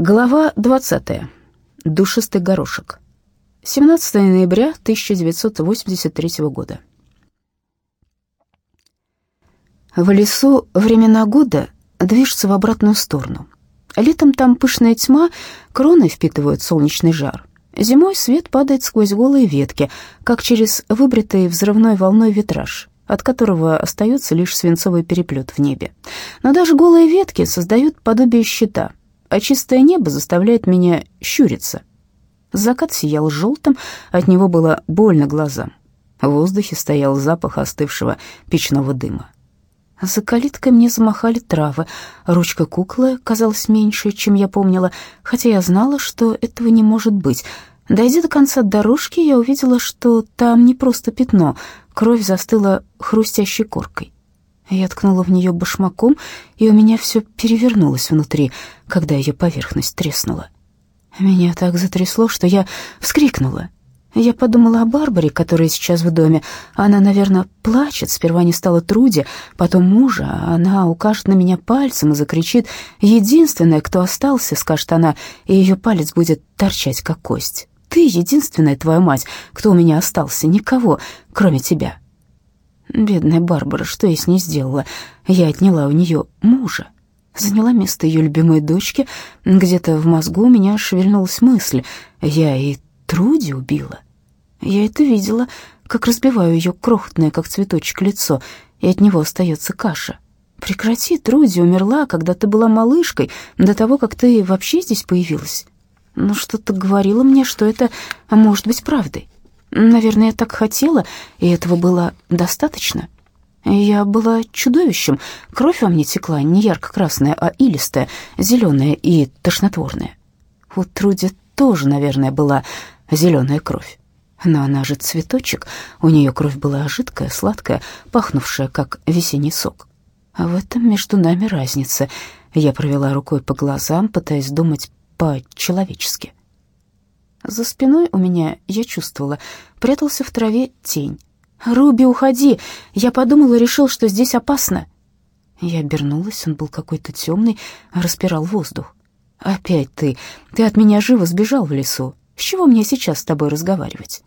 Глава 20. Душистый горошек. 17 ноября 1983 года. В лесу времена года движутся в обратную сторону. Летом там пышная тьма, кроны впитывают солнечный жар. Зимой свет падает сквозь голые ветки, как через выбритый взрывной волной витраж, от которого остается лишь свинцовый переплет в небе. Но даже голые ветки создают подобие щита, а чистое небо заставляет меня щуриться. Закат сиял желтым, от него было больно глазам. В воздухе стоял запах остывшего печного дыма. За калиткой мне замахали травы. Ручка куклы казалась меньше, чем я помнила, хотя я знала, что этого не может быть. Дойдя до конца дорожки, я увидела, что там не просто пятно, кровь застыла хрустящей коркой. Я ткнула в нее башмаком, и у меня все перевернулось внутри, когда ее поверхность треснула. Меня так затрясло, что я вскрикнула. Я подумала о Барбаре, которая сейчас в доме. Она, наверное, плачет. Сперва не стала Труди, потом мужа. Она укажет на меня пальцем и закричит «Единственная, кто остался», — скажет она, и ее палец будет торчать, как кость. «Ты единственная, твоя мать, кто у меня остался, никого, кроме тебя». Бедная Барбара, что я с ней сделала? Я отняла у нее мужа. Заняла место ее любимой дочки. Где-то в мозгу у меня шевельнулась мысль. Я и Труди убила. Я это видела, как разбиваю ее крохотное, как цветочек, лицо, и от него остается каша. Прекрати, Труди умерла, когда ты была малышкой, до того, как ты вообще здесь появилась. Но что-то говорило мне, что это может быть правдой. Наверное, я так хотела, и этого было достаточно. Я была чудовищем. Кровь во мне текла не ярко-красная, а илистая, зеленая и тошнотворная. У Труди тоже, наверное, была зеленая кровь. Но она же цветочек, у нее кровь была жидкая, сладкая, пахнувшая, как весенний сок. А в этом между нами разница. Я провела рукой по глазам, пытаясь думать по-человечески. За спиной у меня, я чувствовала, прятался в траве тень. «Руби, уходи!» Я подумала решил, что здесь опасно. Я обернулась, он был какой-то темный, распирал воздух. «Опять ты! Ты от меня живо сбежал в лесу. С чего мне сейчас с тобой разговаривать?»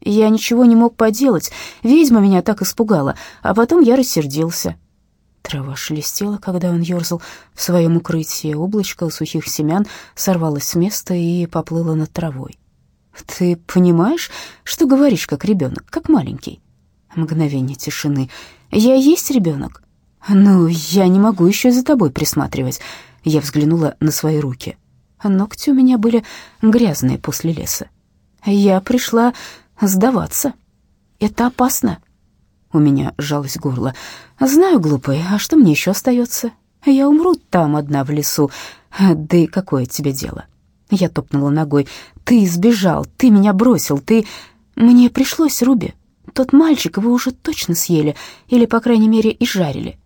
Я ничего не мог поделать, ведьма меня так испугала, а потом я рассердился. Трава шелестела, когда он ерзал в своем укрытии. Облачко сухих семян сорвалось с места и поплыло над травой. «Ты понимаешь, что говоришь как ребенок, как маленький?» Мгновение тишины. «Я есть ребенок?» «Ну, я не могу еще за тобой присматривать». Я взглянула на свои руки. Ногти у меня были грязные после леса. Я пришла сдаваться. Это опасно. У меня сжалось горло. «Знаю, глупый, а что мне еще остается? Я умру там одна в лесу. Да и какое тебе дело?» Я топнула ногой. «Ты сбежал, ты меня бросил, ты...» «Мне пришлось, Руби. Тот мальчик вы уже точно съели, или, по крайней мере, и жарили».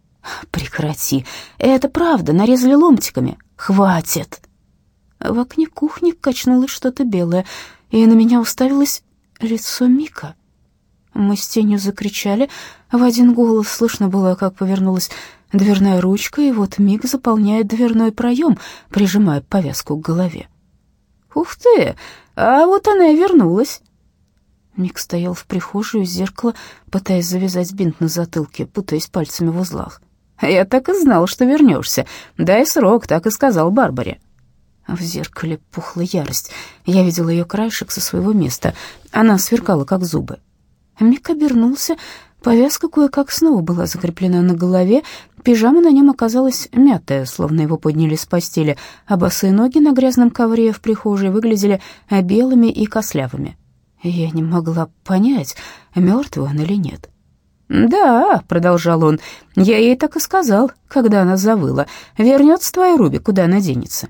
«Прекрати. Это правда, нарезали ломтиками. Хватит!» В окне кухни качнулось что-то белое, и на меня уставилось лицо Мика. Мы с тенью закричали. В один голос слышно было, как повернулась дверная ручка, и вот Мик заполняет дверной проем, прижимая повязку к голове. «Ух ты! А вот она и вернулась!» Мик стоял в прихожей у зеркала, пытаясь завязать бинт на затылке, путаясь пальцами в узлах. «Я так и знал, что вернешься. Дай срок, так и сказал Барбаре». В зеркале пухла ярость. Я видела ее краешек со своего места. Она сверкала, как зубы. Мик обернулся. Повязка кое-как снова была закреплена на голове, пижама на нем оказалась мятая, словно его подняли с постели, а босые ноги на грязном ковре в прихожей выглядели белыми и кослявыми. Я не могла понять, мертвый он или нет. «Да», — продолжал он, — «я ей так и сказал, когда она завыла. Вернется твоя Руби, куда она денется».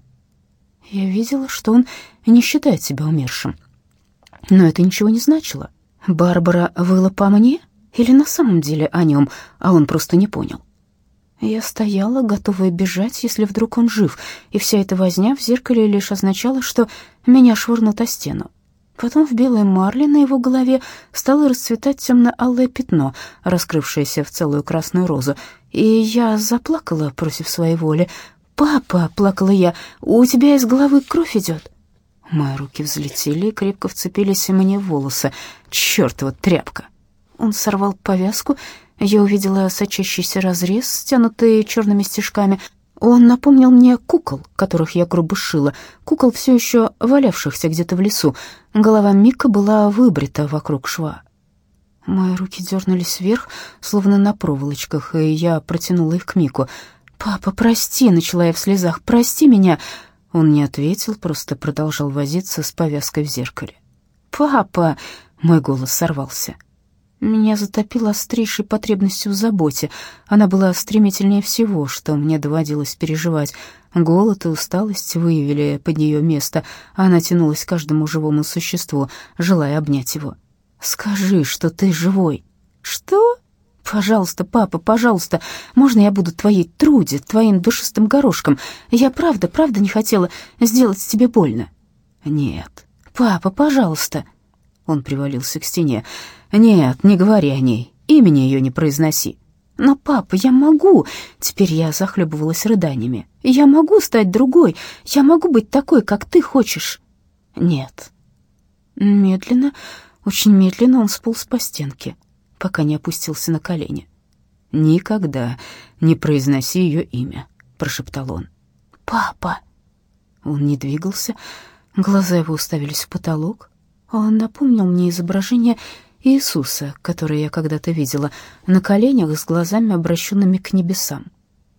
Я видела, что он не считает себя умершим. Но это ничего не значило. Барбара выла по мне или на самом деле о нем, а он просто не понял? Я стояла, готовая бежать, если вдруг он жив, и вся эта возня в зеркале лишь означала, что меня швырнут о стену. Потом в белой марле на его голове стало расцветать темно-алое пятно, раскрывшееся в целую красную розу, и я заплакала против своей воли. «Папа!» — плакала я. «У тебя из головы кровь идет!» Мои руки взлетели и крепко вцепились мне в волосы. Чёртова тряпка! Он сорвал повязку. Я увидела сочащийся разрез, стянутый черными стежками. Он напомнил мне кукол, которых я грубо шила, кукол, все еще валявшихся где-то в лесу. Голова Мика была выбрита вокруг шва. Мои руки дернулись вверх, словно на проволочках, и я протянула их к Мику. «Папа, прости!» — начала я в слезах. «Прости меня!» Он не ответил, просто продолжал возиться с повязкой в зеркале. «Папа!» — мой голос сорвался. Меня затопило острейшей потребностью в заботе. Она была стремительнее всего, что мне доводилось переживать. Голод и усталость выявили под нее место, а она тянулась к каждому живому существу, желая обнять его. «Скажи, что ты живой». «Что?» «Пожалуйста, папа, пожалуйста, можно я буду твоей Труди, твоим душистым горошком? Я правда, правда не хотела сделать тебе больно». «Нет». «Папа, пожалуйста». Он привалился к стене. «Нет, не говори о ней, имени ее не произноси». «Но, папа, я могу!» Теперь я захлебывалась рыданиями. «Я могу стать другой, я могу быть такой, как ты хочешь». «Нет». Медленно, очень медленно он сполз по стенке, пока не опустился на колени. «Никогда не произноси ее имя», — прошептал он. «Папа!» Он не двигался, глаза его уставились в потолок. Он напомнил мне изображение Иисуса, которое я когда-то видела, на коленях с глазами, обращенными к небесам.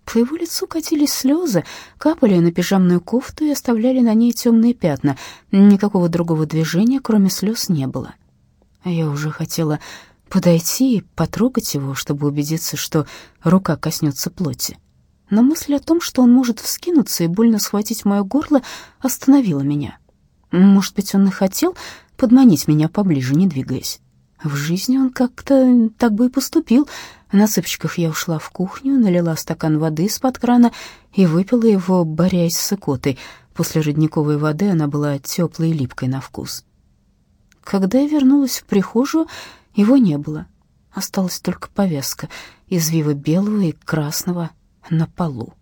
По его лицу катились слезы, капали на пижамную кофту и оставляли на ней темные пятна. Никакого другого движения, кроме слез, не было. Я уже хотела подойти и потрогать его, чтобы убедиться, что рука коснется плоти. Но мысль о том, что он может вскинуться и больно схватить мое горло, остановила меня. Может быть, он и хотел подманить меня поближе, не двигаясь. В жизни он как-то так бы и поступил. На цыпочках я ушла в кухню, налила стакан воды из-под крана и выпила его, борясь с икотой. После родниковой воды она была теплой и липкой на вкус. Когда я вернулась в прихожую, его не было. Осталась только повязка из вива белого и красного на полу.